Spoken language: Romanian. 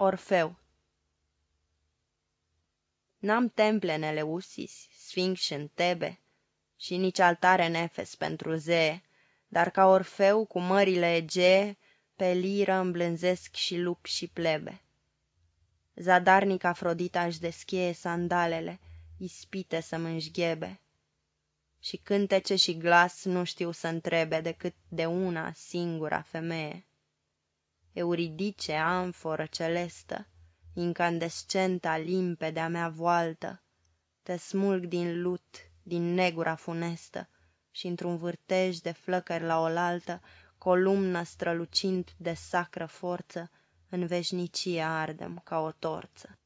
Orfeu N-am temple în Eleusis, sfinx în Tebe și nici altare în Efes pentru zee, dar ca Orfeu cu mările Egee pe liră îmblânzesc și lup și plebe. Zadarnic Afrodita își deschie sandalele, ispite să-mi înșghebe. Și cântece și glas nu știu să întrebe decât de una singura femeie. Euridice, amforă celestă, incandescenta limpede-a mea voaltă, te smulg din lut, din negura funestă, și într-un vârtej de flăcări la oaltă, columnă strălucind de sacră forță, în veșnicie ardem ca o torță.